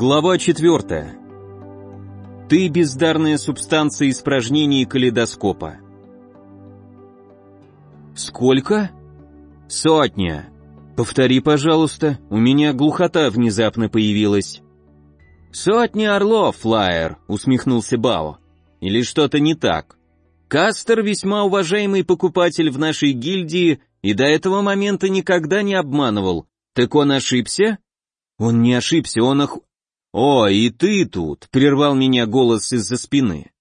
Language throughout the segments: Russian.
Глава 4. Ты бездарная субстанция испражнений калейдоскопа. Сколько? Сотня. Повтори, пожалуйста, у меня глухота внезапно появилась. Сотня орлов, Флайер, усмехнулся Бао. Или что-то не так? Кастер весьма уважаемый покупатель в нашей гильдии и до этого момента никогда не обманывал. Так он ошибся? Он не ошибся, он ох... «О, и ты тут!» — прервал меня голос из-за спины.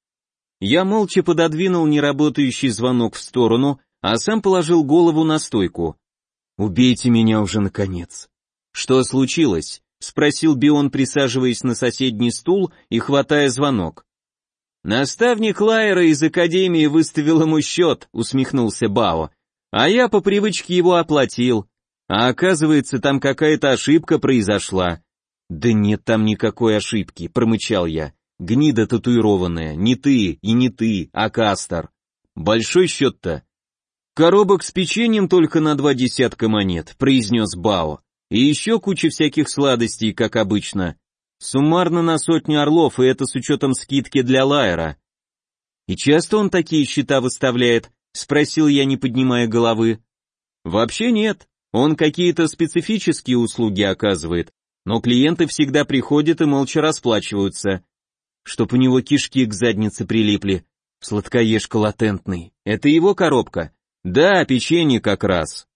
Я молча пододвинул неработающий звонок в сторону, а сам положил голову на стойку. «Убейте меня уже, наконец!» «Что случилось?» — спросил Бион, присаживаясь на соседний стул и хватая звонок. «Наставник Лайера из Академии выставил ему счет», — усмехнулся Бао. «А я по привычке его оплатил. А оказывается, там какая-то ошибка произошла. «Да нет там никакой ошибки», — промычал я. «Гнида татуированная, не ты и не ты, а Кастер. Большой счет-то?» «Коробок с печеньем только на два десятка монет», — произнес Бао. «И еще куча всяких сладостей, как обычно. Суммарно на сотню орлов, и это с учетом скидки для Лайера». «И часто он такие счета выставляет?» — спросил я, не поднимая головы. «Вообще нет. Он какие-то специфические услуги оказывает, но клиенты всегда приходят и молча расплачиваются. Чтоб у него кишки к заднице прилипли. Сладкоежка латентный. Это его коробка? Да, печенье как раз.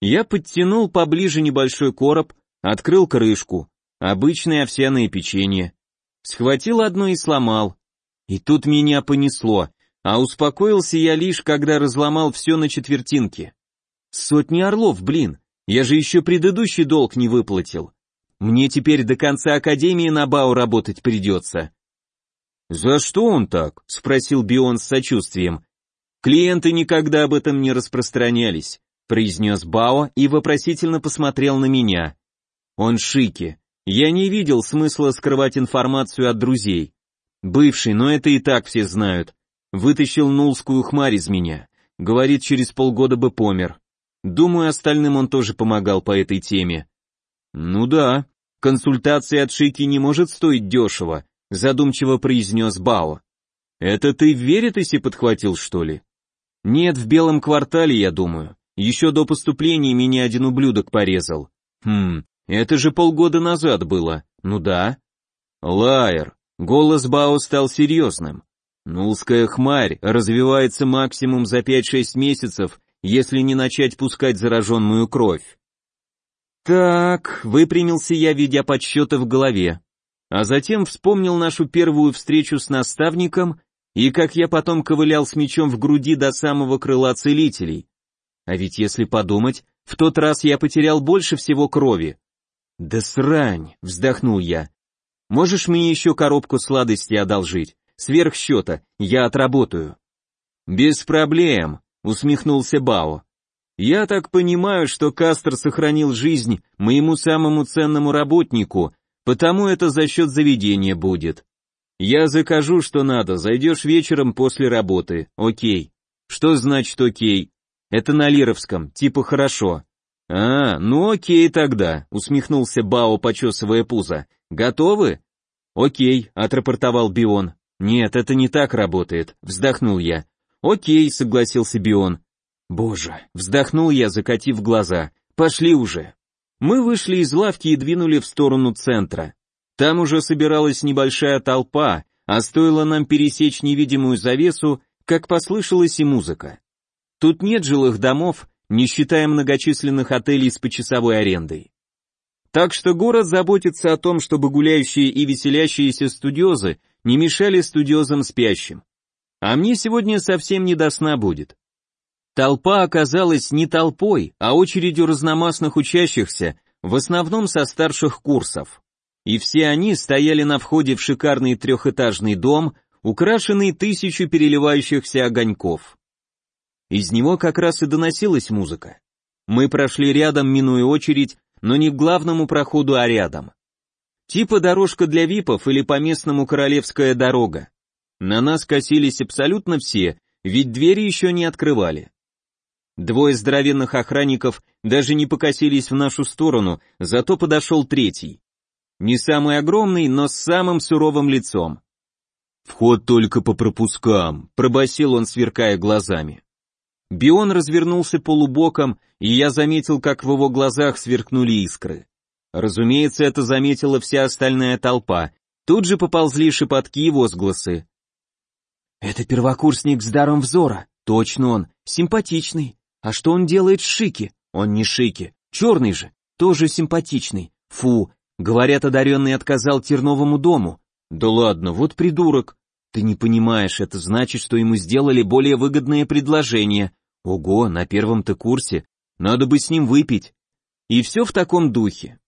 Я подтянул поближе небольшой короб, открыл крышку. Обычное овсяное печенье. Схватил одно и сломал. И тут меня понесло, а успокоился я лишь, когда разломал все на четвертинки. Сотни орлов, блин, я же еще предыдущий долг не выплатил. Мне теперь до конца академии на БАУ работать придется». «За что он так?» — спросил Бион с сочувствием. «Клиенты никогда об этом не распространялись», — произнес Бао и вопросительно посмотрел на меня. «Он шики. Я не видел смысла скрывать информацию от друзей. Бывший, но это и так все знают. Вытащил нулскую хмарь из меня. Говорит, через полгода бы помер. Думаю, остальным он тоже помогал по этой теме. Ну да, консультация от Шики не может стоить дешево, задумчиво произнес Бао. Это ты в Веритасе подхватил, что ли? Нет, в белом квартале, я думаю. Еще до поступления меня один ублюдок порезал. Хм, это же полгода назад было. Ну да. Лайер. Голос Бао стал серьезным. Нулская хмарь развивается максимум за 5-6 месяцев, если не начать пускать зараженную кровь. Так, выпрямился я, видя подсчеты в голове. А затем вспомнил нашу первую встречу с наставником и как я потом ковылял с мечом в груди до самого крыла целителей. А ведь если подумать, в тот раз я потерял больше всего крови. Да срань, вздохнул я. Можешь мне еще коробку сладостей одолжить? Сверх счета, я отработаю. Без проблем, усмехнулся Бао. Я так понимаю, что Кастер сохранил жизнь моему самому ценному работнику, потому это за счет заведения будет. Я закажу, что надо, зайдешь вечером после работы, окей. Что значит окей? Это на Лировском, типа хорошо. А, ну окей тогда, усмехнулся Бао, почесывая пузо. Готовы? Окей, отрапортовал Бион. Нет, это не так работает, вздохнул я. Окей, согласился Бион. Боже, вздохнул я, закатив глаза. Пошли уже. Мы вышли из лавки и двинули в сторону центра. Там уже собиралась небольшая толпа, а стоило нам пересечь невидимую завесу, как послышалась и музыка. Тут нет жилых домов, не считая многочисленных отелей с почасовой арендой. Так что город заботится о том, чтобы гуляющие и веселящиеся студиозы не мешали студиозам спящим. А мне сегодня совсем не до сна будет. Толпа оказалась не толпой, а очередью разномастных учащихся, в основном со старших курсов. И все они стояли на входе в шикарный трехэтажный дом, украшенный тысячу переливающихся огоньков. Из него как раз и доносилась музыка. Мы прошли рядом, минуя очередь, но не к главному проходу, а рядом. Типа дорожка для випов или по-местному королевская дорога. На нас косились абсолютно все, ведь двери еще не открывали. Двое здоровенных охранников даже не покосились в нашу сторону, зато подошел третий. Не самый огромный, но с самым суровым лицом. «Вход только по пропускам», — пробасил он, сверкая глазами. Бион развернулся полубоком, и я заметил, как в его глазах сверкнули искры. Разумеется, это заметила вся остальная толпа. Тут же поползли шепотки и возгласы. «Это первокурсник с даром взора. Точно он. Симпатичный. А что он делает в Шике? Он не Шике. Черный же. Тоже симпатичный. Фу. Говорят, одаренный отказал Терновому дому. Да ладно, вот придурок. Ты не понимаешь, это значит, что ему сделали более выгодное предложение. Ого, на первом-то курсе. Надо бы с ним выпить. И все в таком духе.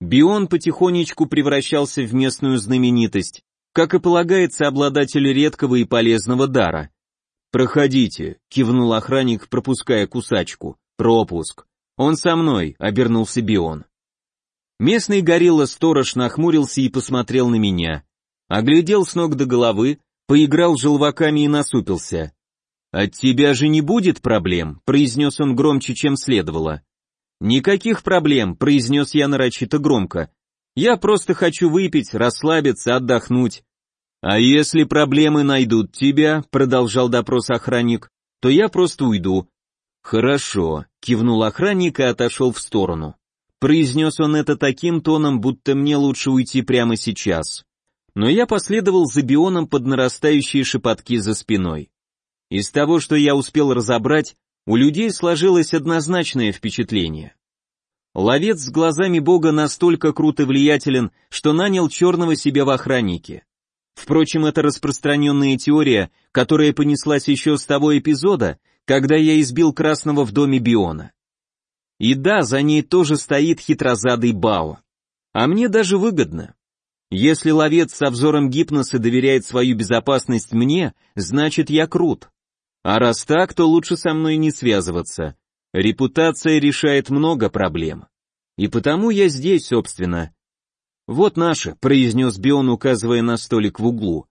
Бион потихонечку превращался в местную знаменитость, как и полагается обладателю редкого и полезного дара. «Проходите», — кивнул охранник, пропуская кусачку. «Пропуск». «Он со мной», — обернулся Бион. Местный горилла-сторож нахмурился и посмотрел на меня. Оглядел с ног до головы, поиграл желваками и насупился. «От тебя же не будет проблем», — произнес он громче, чем следовало. «Никаких проблем», — произнес я нарочито громко. «Я просто хочу выпить, расслабиться, отдохнуть». «А если проблемы найдут тебя», — продолжал допрос охранник, — «то я просто уйду». «Хорошо», — кивнул охранник и отошел в сторону. Произнес он это таким тоном, будто мне лучше уйти прямо сейчас. Но я последовал за бионом под нарастающие шепотки за спиной. Из того, что я успел разобрать, у людей сложилось однозначное впечатление. Ловец с глазами бога настолько крут и влиятелен, что нанял черного себе в охраннике. Впрочем, это распространенная теория, которая понеслась еще с того эпизода, когда я избил красного в доме Биона. И да, за ней тоже стоит хитрозадый Бао. А мне даже выгодно. Если ловец со взором гипноса доверяет свою безопасность мне, значит я крут. А раз так, то лучше со мной не связываться. Репутация решает много проблем. И потому я здесь, собственно. Вот наше, произнес Бион, указывая на столик в углу.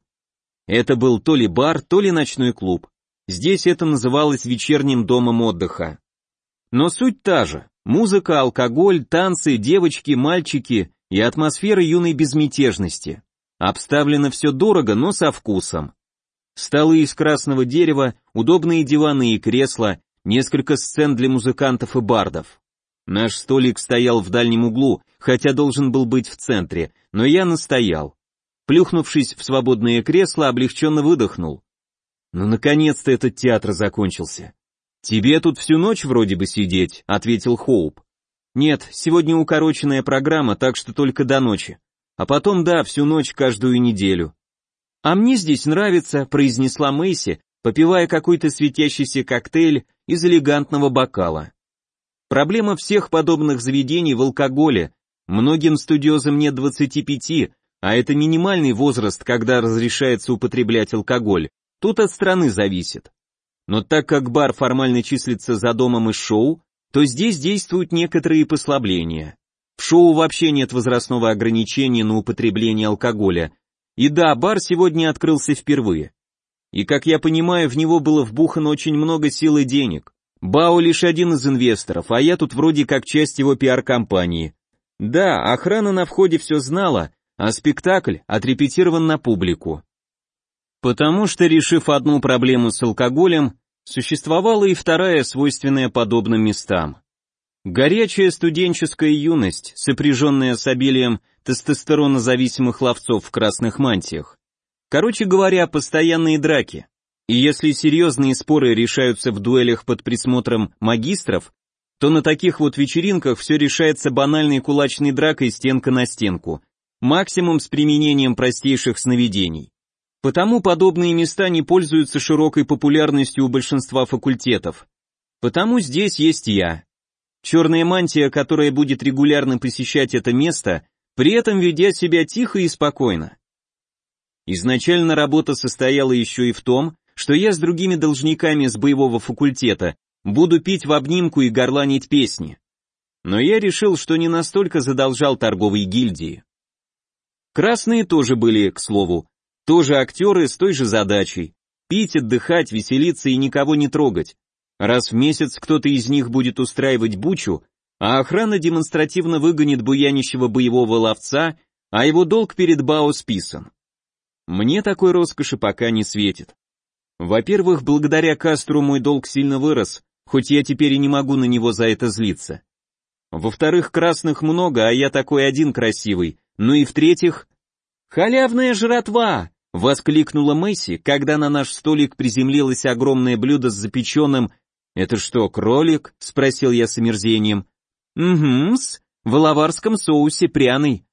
Это был то ли бар, то ли ночной клуб. Здесь это называлось вечерним домом отдыха. Но суть та же. Музыка, алкоголь, танцы, девочки, мальчики и атмосфера юной безмятежности. Обставлено все дорого, но со вкусом. Столы из красного дерева, удобные диваны и кресла, несколько сцен для музыкантов и бардов. Наш столик стоял в дальнем углу, хотя должен был быть в центре, но я настоял. Плюхнувшись в свободное кресло, облегченно выдохнул. Ну, наконец-то этот театр закончился. «Тебе тут всю ночь вроде бы сидеть», — ответил Хоуп. «Нет, сегодня укороченная программа, так что только до ночи. А потом, да, всю ночь каждую неделю. «А мне здесь нравится», — произнесла Мэйси, попивая какой-то светящийся коктейль из элегантного бокала. Проблема всех подобных заведений в алкоголе. Многим студиозам нет 25, а это минимальный возраст, когда разрешается употреблять алкоголь. Тут от страны зависит. Но так как бар формально числится за домом из шоу, то здесь действуют некоторые послабления. В шоу вообще нет возрастного ограничения на употребление алкоголя, и да, бар сегодня открылся впервые. И, как я понимаю, в него было вбухано очень много сил и денег. Бао лишь один из инвесторов, а я тут вроде как часть его пиар-компании. Да, охрана на входе все знала, а спектакль отрепетирован на публику. Потому что, решив одну проблему с алкоголем, существовала и вторая, свойственная подобным местам. Горячая студенческая юность, сопряженная с обилием тестостеронозависимых ловцов в красных мантиях. Короче говоря, постоянные драки. И если серьезные споры решаются в дуэлях под присмотром магистров, то на таких вот вечеринках все решается банальной кулачной дракой стенка на стенку, максимум с применением простейших сновидений. Потому подобные места не пользуются широкой популярностью у большинства факультетов. Потому здесь есть я, Черная мантия, которая будет регулярно посещать это место, при этом ведя себя тихо и спокойно. Изначально работа состояла еще и в том, что я с другими должниками с боевого факультета буду пить в обнимку и горланить песни. Но я решил, что не настолько задолжал торговой гильдии. Красные тоже были, к слову, тоже актеры с той же задачей. Пить, отдыхать, веселиться и никого не трогать. Раз в месяц кто-то из них будет устраивать бучу, а охрана демонстративно выгонит буянищего боевого ловца, а его долг перед Бао списан. Мне такой роскоши пока не светит. Во-первых, благодаря Кастру мой долг сильно вырос, хоть я теперь и не могу на него за это злиться. Во-вторых, красных много, а я такой один красивый. Ну и в-третьих... «Халявная жратва!» — воскликнула Мэйси, когда на наш столик приземлилось огромное блюдо с запеченным... «Это что, кролик?» — спросил я с омерзением. «Угу-с, в лаварском соусе пряный».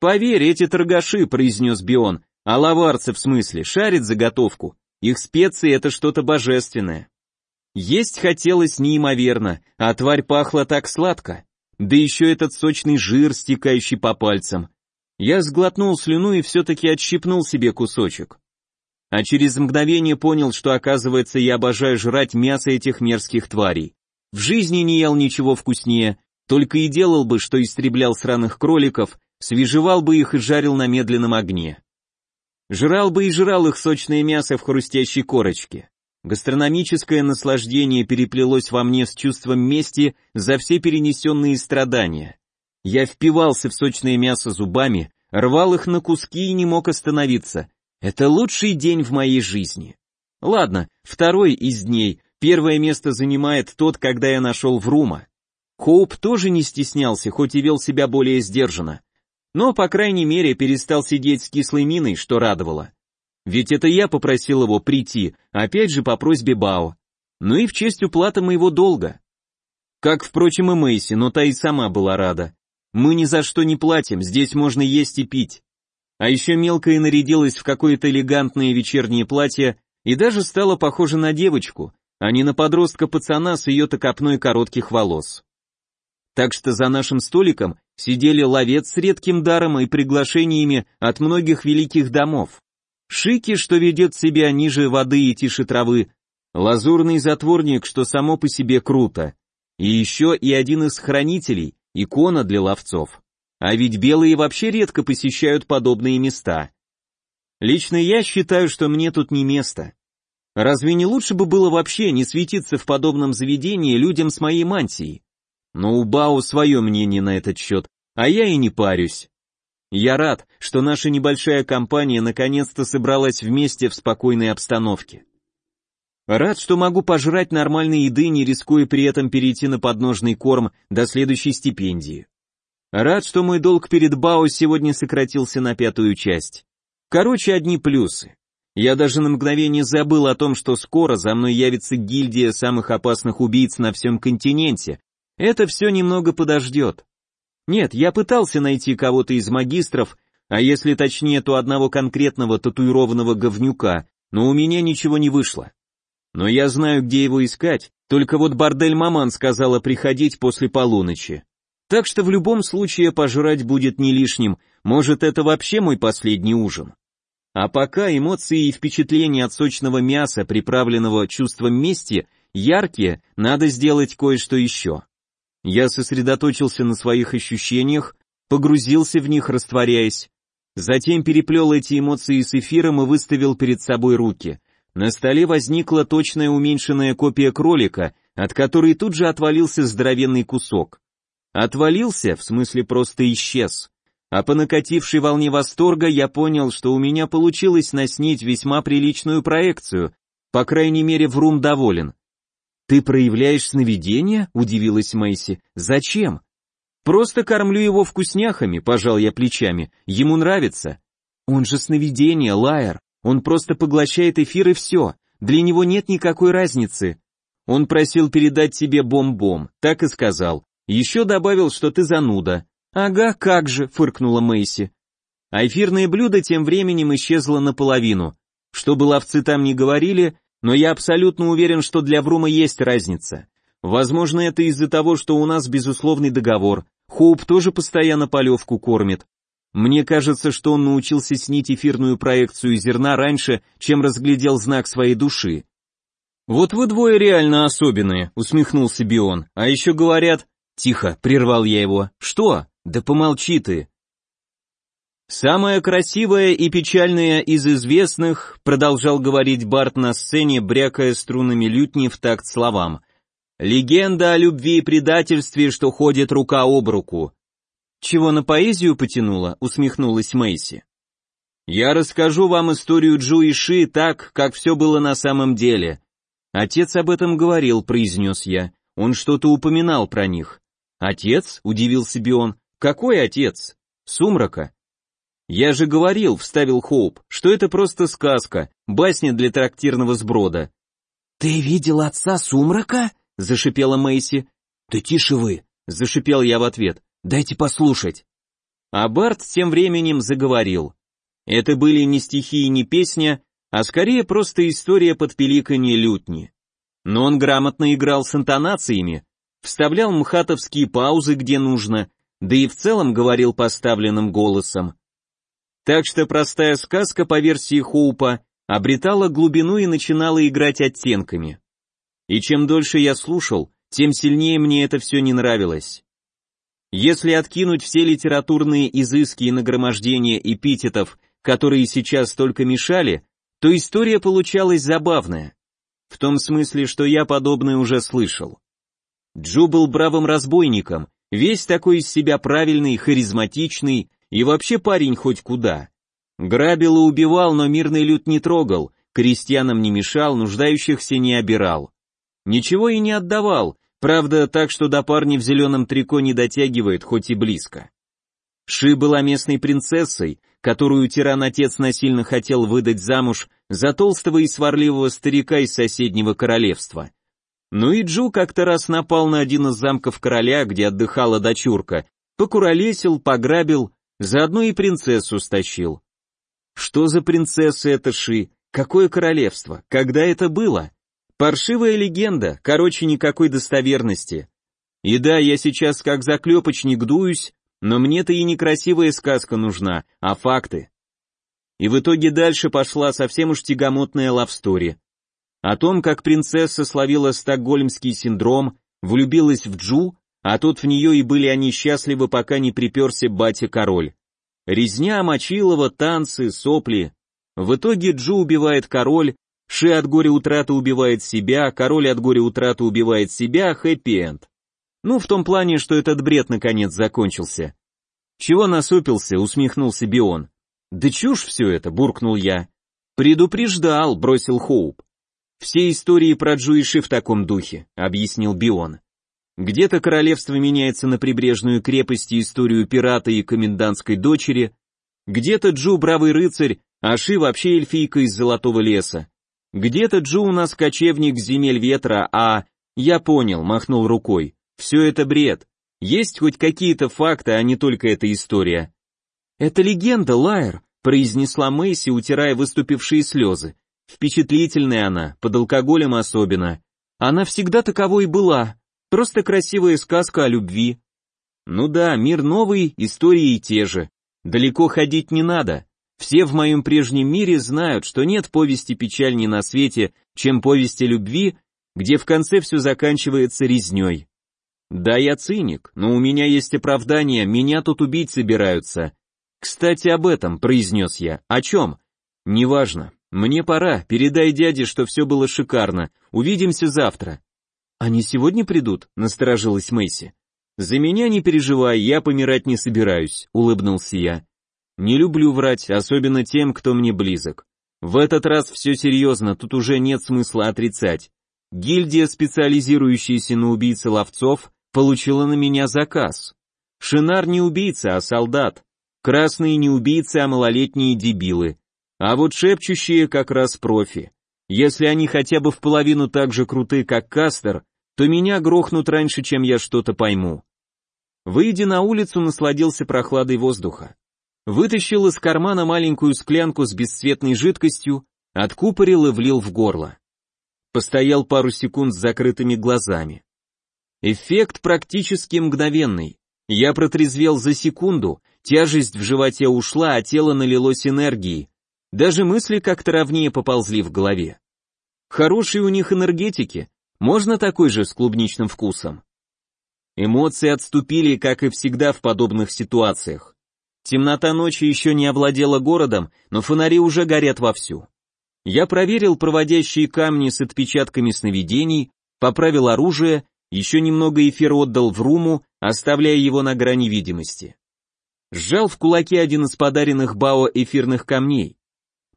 «Поверь, эти торгаши», — произнес Бион, — «а лаварцы в смысле, шарит заготовку. Их специи — это что-то божественное». Есть хотелось неимоверно, а тварь пахла так сладко. Да еще этот сочный жир, стекающий по пальцам. Я сглотнул слюну и все-таки отщипнул себе кусочек. А через мгновение понял, что оказывается я обожаю жрать мясо этих мерзких тварей. В жизни не ел ничего вкуснее, только и делал бы, что истреблял сраных кроликов, свежевал бы их и жарил на медленном огне. Жрал бы и жрал их сочное мясо в хрустящей корочке. Гастрономическое наслаждение переплелось во мне с чувством мести за все перенесенные страдания. Я впивался в сочное мясо зубами, рвал их на куски и не мог остановиться. Это лучший день в моей жизни. Ладно, второй из дней. Первое место занимает тот, когда я нашел Врума. Хоуп тоже не стеснялся, хоть и вел себя более сдержанно. Но, по крайней мере, перестал сидеть с кислой миной, что радовало. Ведь это я попросил его прийти, опять же по просьбе Бао. Ну и в честь уплаты моего долга. Как, впрочем, и Мэйси, но та и сама была рада. Мы ни за что не платим, здесь можно есть и пить. А еще мелкая нарядилась в какое-то элегантное вечернее платье и даже стала похожа на девочку, а не на подростка-пацана с ее-то копной коротких волос. Так что за нашим столиком сидели ловец с редким даром и приглашениями от многих великих домов. Шики, что ведет себя ниже воды и тише травы, лазурный затворник, что само по себе круто, и еще и один из хранителей, икона для ловцов. А ведь белые вообще редко посещают подобные места. Лично я считаю, что мне тут не место. Разве не лучше бы было вообще не светиться в подобном заведении людям с моей мантией? Но у Бао свое мнение на этот счет, а я и не парюсь. Я рад, что наша небольшая компания наконец-то собралась вместе в спокойной обстановке. Рад, что могу пожрать нормальной еды, не рискуя при этом перейти на подножный корм до следующей стипендии. Рад, что мой долг перед Бао сегодня сократился на пятую часть. Короче, одни плюсы. Я даже на мгновение забыл о том, что скоро за мной явится гильдия самых опасных убийц на всем континенте. Это все немного подождет. Нет, я пытался найти кого-то из магистров, а если точнее, то одного конкретного татуированного говнюка, но у меня ничего не вышло. Но я знаю, где его искать, только вот бордель маман сказала приходить после полуночи. Так что в любом случае пожрать будет не лишним, может это вообще мой последний ужин. А пока эмоции и впечатления от сочного мяса, приправленного чувством мести, яркие, надо сделать кое-что еще. Я сосредоточился на своих ощущениях, погрузился в них, растворяясь. Затем переплел эти эмоции с эфиром и выставил перед собой руки. На столе возникла точная уменьшенная копия кролика, от которой тут же отвалился здоровенный кусок. Отвалился, в смысле просто исчез. А по накатившей волне восторга я понял, что у меня получилось наснить весьма приличную проекцию, по крайней мере Врум доволен. «Ты проявляешь сновидение?» — удивилась Мэйси. «Зачем?» «Просто кормлю его вкусняхами», — пожал я плечами. «Ему нравится». «Он же сновидение, Лайер. Он просто поглощает эфир и все. Для него нет никакой разницы». Он просил передать тебе бом-бом, так и сказал. Еще добавил, что ты зануда. «Ага, как же», — фыркнула Мэйси. А эфирное блюдо тем временем исчезло наполовину. Что бы ловцы там ни говорили, но я абсолютно уверен, что для Врума есть разница. Возможно, это из-за того, что у нас безусловный договор. Хоуп тоже постоянно полевку кормит. Мне кажется, что он научился снить эфирную проекцию зерна раньше, чем разглядел знак своей души. «Вот вы двое реально особенные», — усмехнулся Бион. «А еще говорят...» «Тихо», — прервал я его. «Что? Да помолчи ты. «Самое красивое и печальное из известных», продолжал говорить Барт на сцене, брякая струнами лютни в такт словам. «Легенда о любви и предательстве, что ходит рука об руку». Чего на поэзию потянуло, усмехнулась Мэйси. Я расскажу вам историю Джу и Ши так, как все было на самом деле. Отец об этом говорил, произнес я. Он что-то упоминал про них. Отец? Удивился Бион. Какой отец? Сумрака. Я же говорил, вставил Хоуп, что это просто сказка, басня для трактирного сброда. Ты видел отца Сумрака? Зашипела Мэйси. Да тише вы, зашипел я в ответ. Дайте послушать. А Барт тем временем заговорил. Это были не стихи и не песня, а скорее просто история под пеликанье лютни. Но он грамотно играл с интонациями, вставлял мхатовские паузы где нужно, да и в целом говорил поставленным голосом. Так что простая сказка по версии Хоупа обретала глубину и начинала играть оттенками. И чем дольше я слушал, тем сильнее мне это все не нравилось. Если откинуть все литературные изыски и нагромождения эпитетов которые сейчас только мешали, то история получалась забавная. В том смысле, что я подобное уже слышал. Джу был бравым разбойником, весь такой из себя правильный, харизматичный и вообще парень хоть куда. Грабил и убивал, но мирный люд не трогал, крестьянам не мешал, нуждающихся не обирал. Ничего и не отдавал, правда так, что до парня в зеленом трико не дотягивает, хоть и близко. Ши была местной принцессой, которую тиран-отец насильно хотел выдать замуж за толстого и сварливого старика из соседнего королевства. Ну и Джу как-то раз напал на один из замков короля, где отдыхала дочурка, покуролесил, пограбил, заодно и принцессу стащил. Что за принцесса это Ши? Какое королевство? Когда это было? Паршивая легенда, короче, никакой достоверности. И да, я сейчас как заклепочник дуюсь, но мне-то и не красивая сказка нужна, а факты. И в итоге дальше пошла совсем уж тягомотная лавстори. О том, как принцесса словила стокгольмский синдром, влюбилась в Джу, а тут в нее и были они счастливы, пока не приперся батя-король. Резня Мочилова, танцы, сопли. В итоге Джу убивает король, Ши от горя утраты убивает себя, король от горя утраты убивает себя, хэппи-энд. Ну, в том плане, что этот бред наконец закончился. Чего насупился, усмехнулся Бион. Да чушь все это, буркнул я. Предупреждал, бросил Хоуп. Все истории про Джуиши в таком духе, объяснил Бион. Где-то королевство меняется на прибрежную крепость и историю пирата и комендантской дочери, где-то Джу бравый рыцарь, а Ши вообще эльфийка из золотого леса. Где-то Джу у нас кочевник земель ветра, а... Я понял, махнул рукой. Все это бред. Есть хоть какие-то факты, а не только эта история. Это легенда, Лайер, произнесла Мэйси, утирая выступившие слезы. Впечатлительная она, под алкоголем особенно. Она всегда таковой и была. Просто красивая сказка о любви. Ну да, мир новый, истории те же. Далеко ходить не надо. Все в моем прежнем мире знают, что нет повести печальней на свете, чем повести любви, где в конце все заканчивается резней. Да, я циник, но у меня есть оправдание, меня тут убить собираются. Кстати, об этом, произнес я. О чем? Неважно. Мне пора, передай дяде, что все было шикарно. Увидимся завтра. Они сегодня придут? Насторожилась Мэйси. За меня не переживай, я помирать не собираюсь, улыбнулся я. Не люблю врать, особенно тем, кто мне близок. В этот раз все серьезно, тут уже нет смысла отрицать. Гильдия, специализирующаяся на убийце ловцов, получила на меня заказ. Шинар не убийца, а солдат. Красные не убийцы, а малолетние дебилы. А вот шепчущие как раз профи. Если они хотя бы в половину так же круты, как Кастер, то меня грохнут раньше, чем я что-то пойму. Выйдя на улицу, насладился прохладой воздуха. Вытащил из кармана маленькую склянку с бесцветной жидкостью, откупорил и влил в горло. Постоял пару секунд с закрытыми глазами. Эффект практически мгновенный. Я протрезвел за секунду, тяжесть в животе ушла, а тело налилось энергией. Даже мысли как-то ровнее поползли в голове. Хорошие у них энергетики, можно такой же с клубничным вкусом. Эмоции отступили, как и всегда в подобных ситуациях. Темнота ночи еще не овладела городом, но фонари уже горят вовсю. Я проверил проводящие камни с отпечатками сновидений, поправил оружие еще немного эфира отдал в руму, оставляя его на грани видимости. Сжал в кулаке один из подаренных Бао эфирных камней.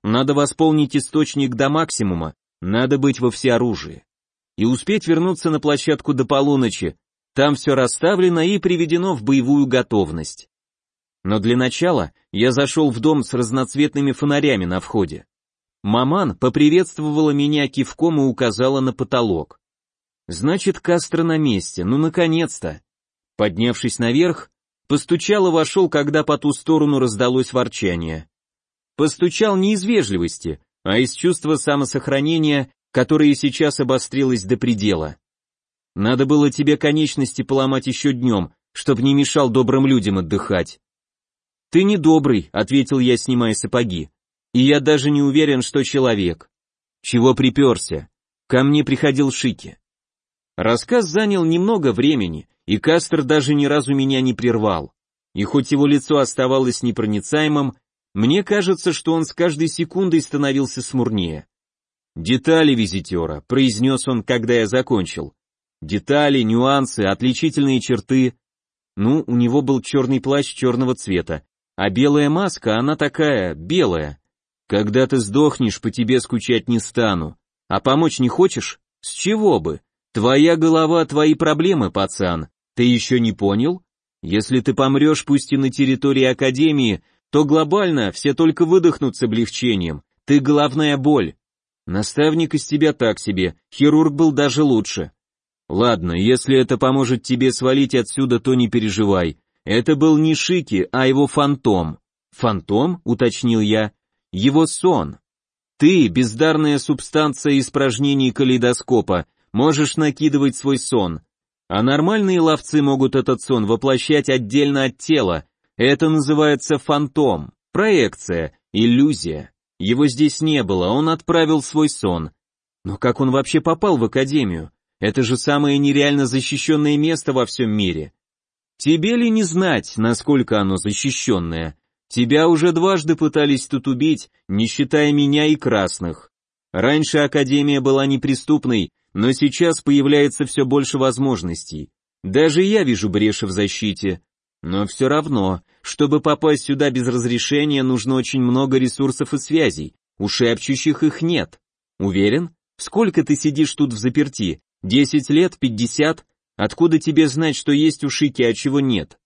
Надо восполнить источник до максимума, надо быть во всеоружии. И успеть вернуться на площадку до полуночи, там все расставлено и приведено в боевую готовность. Но для начала я зашел в дом с разноцветными фонарями на входе. Маман поприветствовала меня кивком и указала на потолок. Значит, Кастро на месте, ну наконец-то. Поднявшись наверх, постучал и вошел, когда по ту сторону раздалось ворчание. Постучал не из вежливости, а из чувства самосохранения, которое сейчас обострилось до предела. Надо было тебе конечности поломать еще днем, чтоб не мешал добрым людям отдыхать. Ты не добрый, ответил я, снимая сапоги. И я даже не уверен, что человек. Чего приперся? Ко мне приходил Шики. Рассказ занял немного времени, и Кастер даже ни разу меня не прервал. И хоть его лицо оставалось непроницаемым, мне кажется, что он с каждой секундой становился смурнее. «Детали визитера», — произнес он, когда я закончил. Детали, нюансы, отличительные черты. Ну, у него был черный плащ черного цвета, а белая маска, она такая, белая. Когда ты сдохнешь, по тебе скучать не стану. А помочь не хочешь? С чего бы? Твоя голова, твои проблемы, пацан. Ты еще не понял? Если ты помрешь, пусть и на территории Академии, то глобально все только выдохнут с облегчением. Ты головная боль. Наставник из тебя так себе, хирург был даже лучше. Ладно, если это поможет тебе свалить отсюда, то не переживай. Это был не Шики, а его фантом. Фантом, уточнил я. Его сон. Ты, бездарная субстанция испражнений калейдоскопа, можешь накидывать свой сон. А нормальные ловцы могут этот сон воплощать отдельно от тела. Это называется фантом, проекция, иллюзия. Его здесь не было, он отправил свой сон. Но как он вообще попал в академию? Это же самое нереально защищенное место во всем мире. Тебе ли не знать, насколько оно защищенное? Тебя уже дважды пытались тут убить, не считая меня и красных. Раньше Академия была неприступной, но сейчас появляется все больше возможностей. Даже я вижу бреши в защите. Но все равно, чтобы попасть сюда без разрешения, нужно очень много ресурсов и связей. У шепчущих их нет. Уверен? Сколько ты сидишь тут в заперти? Десять лет, пятьдесят? Откуда тебе знать, что есть у Шики, а чего нет?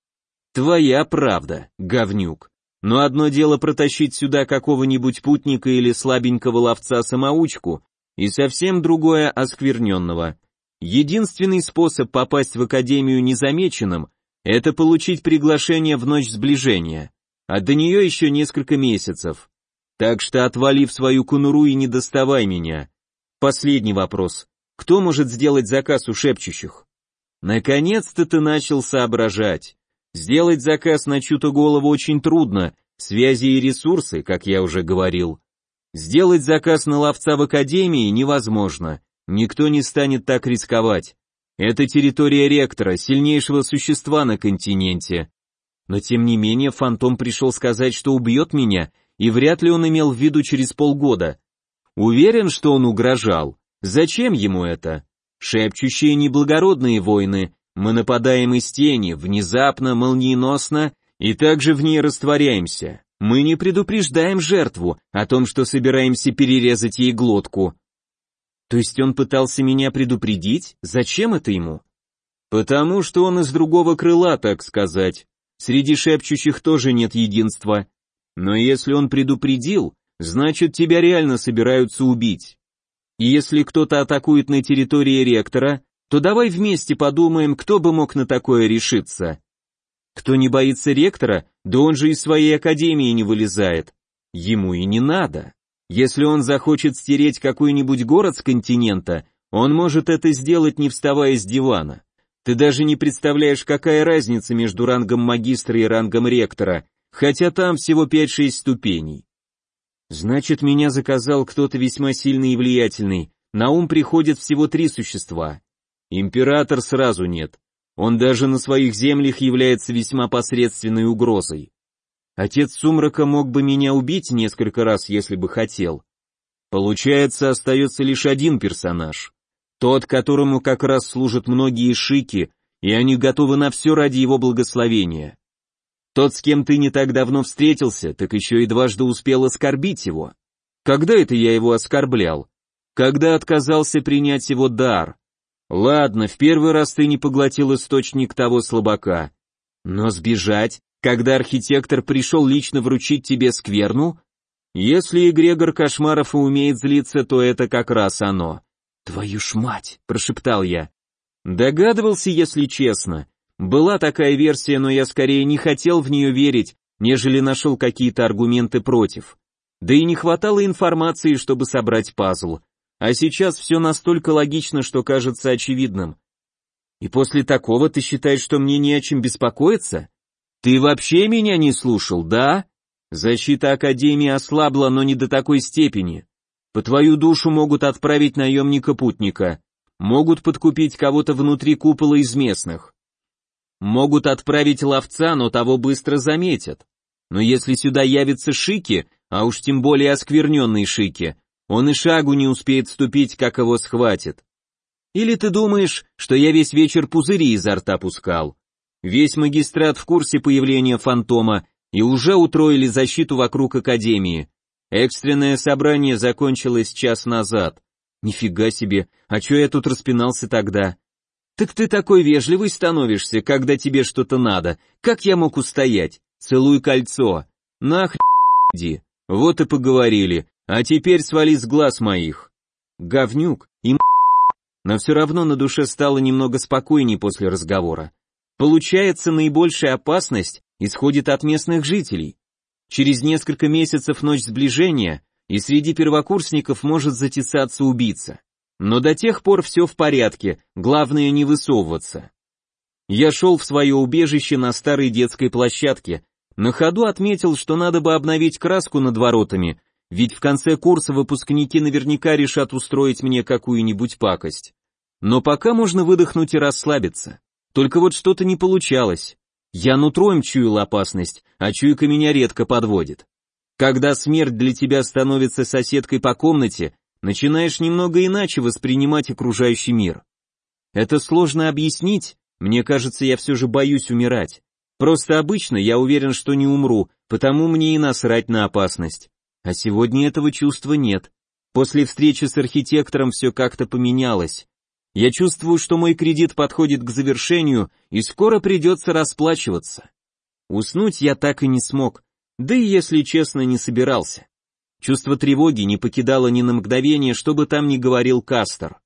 Твоя правда, говнюк. Но одно дело протащить сюда какого-нибудь путника или слабенького ловца-самоучку, и совсем другое оскверненного. Единственный способ попасть в Академию незамеченным – это получить приглашение в ночь сближения, а до нее еще несколько месяцев. Так что отвали в свою конуру и не доставай меня. Последний вопрос. Кто может сделать заказ у шепчущих? Наконец-то ты начал соображать. Сделать заказ на чью-то голову очень трудно, связи и ресурсы, как я уже говорил. Сделать заказ на ловца в академии невозможно, никто не станет так рисковать. Это территория ректора, сильнейшего существа на континенте. Но тем не менее фантом пришел сказать, что убьет меня, и вряд ли он имел в виду через полгода. Уверен, что он угрожал. Зачем ему это? Шепчущие неблагородные войны, мы нападаем из тени, внезапно, молниеносно, и также в ней растворяемся. Мы не предупреждаем жертву о том, что собираемся перерезать ей глотку. То есть он пытался меня предупредить? Зачем это ему? Потому что он из другого крыла, так сказать. Среди шепчущих тоже нет единства. Но если он предупредил, значит тебя реально собираются убить. И если кто-то атакует на территории ректора, то давай вместе подумаем, кто бы мог на такое решиться. Кто не боится ректора, да он же из своей академии не вылезает. Ему и не надо. Если он захочет стереть какой-нибудь город с континента, он может это сделать, не вставая с дивана. Ты даже не представляешь, какая разница между рангом магистра и рангом ректора, хотя там всего 5-6 ступеней. Значит, меня заказал кто-то весьма сильный и влиятельный. На ум приходят всего три существа. Император сразу нет. Он даже на своих землях является весьма посредственной угрозой. Отец Сумрака мог бы меня убить несколько раз, если бы хотел. Получается, остается лишь один персонаж. Тот, которому как раз служат многие шики, и они готовы на все ради его благословения. Тот, с кем ты не так давно встретился, так еще и дважды успел оскорбить его. Когда это я его оскорблял? Когда отказался принять его дар. Ладно, в первый раз ты не поглотил источник того слабака. Но сбежать, когда архитектор пришел лично вручить тебе скверну? Если эгрегор кошмаров и умеет злиться, то это как раз оно. «Твою ж мать!» — прошептал я. Догадывался, если честно. Была такая версия, но я скорее не хотел в нее верить, нежели нашел какие-то аргументы против. Да и не хватало информации, чтобы собрать пазл. А сейчас все настолько логично, что кажется очевидным. И после такого ты считаешь, что мне не о чем беспокоиться? Ты вообще меня не слушал, да? Защита Академии ослабла, но не до такой степени. По твою душу могут отправить наемника-путника, могут подкупить кого-то внутри купола из местных. Могут отправить ловца, но того быстро заметят. Но если сюда явятся шики, а уж тем более оскверненные шики, он и шагу не успеет ступить, как его схватит. Или ты думаешь, что я весь вечер пузыри изо рта пускал? Весь магистрат в курсе появления фантома и уже утроили защиту вокруг Академии. Экстренное собрание закончилось час назад. Нифига себе, а чё я тут распинался тогда? Так ты такой вежливый становишься, когда тебе что-то надо. Как я мог устоять? Целуй кольцо. Нах, иди. Вот и поговорили. А теперь свали с глаз моих. Говнюк и но все равно на душе стало немного спокойней после разговора. Получается, наибольшая опасность исходит от местных жителей. Через несколько месяцев ночь сближения, и среди первокурсников может затесаться убийца. Но до тех пор все в порядке, главное не высовываться. Я шел в свое убежище на старой детской площадке, на ходу отметил, что надо бы обновить краску над воротами, ведь в конце курса выпускники наверняка решат устроить мне какую-нибудь пакость. Но пока можно выдохнуть и расслабиться. Только вот что-то не получалось. Я нутроем чуял опасность, а чуйка меня редко подводит. Когда смерть для тебя становится соседкой по комнате, начинаешь немного иначе воспринимать окружающий мир. Это сложно объяснить, мне кажется, я все же боюсь умирать. Просто обычно я уверен, что не умру, потому мне и насрать на опасность. А сегодня этого чувства нет. После встречи с архитектором все как-то поменялось. Я чувствую, что мой кредит подходит к завершению, и скоро придется расплачиваться. Уснуть я так и не смог, да и, если честно, не собирался. Чувство тревоги не покидало ни на мгновение, что бы там ни говорил Кастер.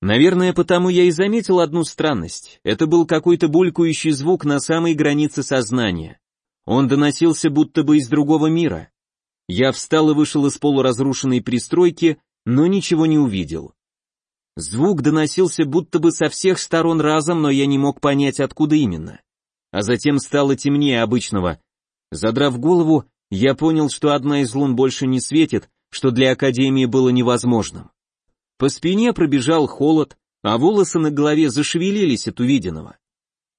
Наверное, потому я и заметил одну странность. Это был какой-то булькающий звук на самой границе сознания. Он доносился будто бы из другого мира. Я встал и вышел из полуразрушенной пристройки, но ничего не увидел. Звук доносился будто бы со всех сторон разом, но я не мог понять, откуда именно. А затем стало темнее обычного. Задрав голову, я понял, что одна из лун больше не светит, что для Академии было невозможным. По спине пробежал холод, а волосы на голове зашевелились от увиденного.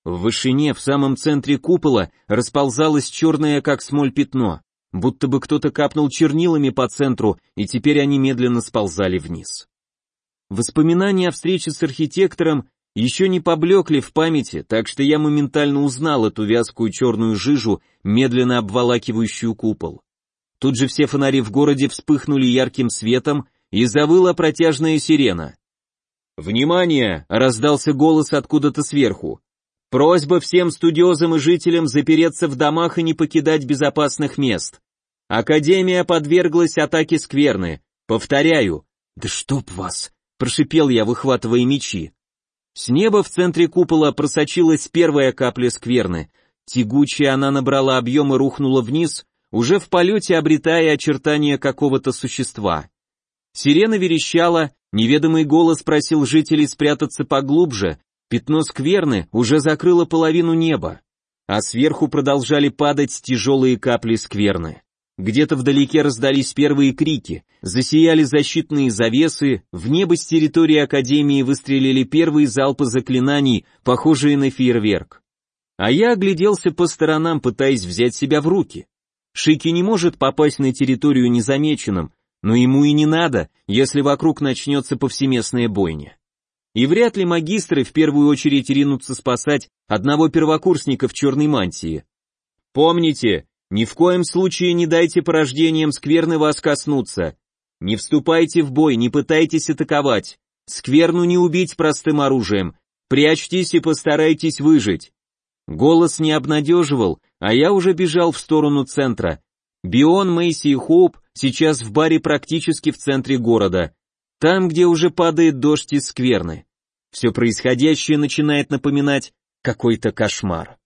В вышине, в самом центре купола, расползалось черное, как смоль, пятно, будто бы кто-то капнул чернилами по центру, и теперь они медленно сползали вниз. Воспоминания о встрече с архитектором еще не поблекли в памяти, так что я моментально узнал эту вязкую черную жижу, медленно обволакивающую купол. Тут же все фонари в городе вспыхнули ярким светом, и завыла протяжная сирена. «Внимание!» — раздался голос откуда-то сверху. «Просьба всем студиозам и жителям запереться в домах и не покидать безопасных мест. Академия подверглась атаке скверны. Повторяю». «Да чтоб вас!» Прошипел я, выхватывая мечи. С неба в центре купола просочилась первая капля скверны. Тягучая она набрала объем и рухнула вниз, уже в полете обретая очертания какого-то существа. Сирена верещала, неведомый голос просил жителей спрятаться поглубже, пятно скверны уже закрыло половину неба, а сверху продолжали падать тяжелые капли скверны. Где-то вдалеке раздались первые крики, засияли защитные завесы, в небо с территории Академии выстрелили первые залпы заклинаний, похожие на фейерверк. А я огляделся по сторонам, пытаясь взять себя в руки. Шики не может попасть на территорию незамеченным, но ему и не надо, если вокруг начнется повсеместная бойня. И вряд ли магистры в первую очередь ринутся спасать одного первокурсника в черной мантии. Помните, ни в коем случае не дайте порождениям скверны вас коснуться. Не вступайте в бой, не пытайтесь атаковать. Скверну не убить простым оружием. Прячьтесь и постарайтесь выжить. Голос не обнадеживал, а я уже бежал в сторону центра. Бион, Мэйси и Хоуп сейчас в баре практически в центре города. Там, где уже падает дождь из скверны. Все происходящее начинает напоминать какой-то кошмар.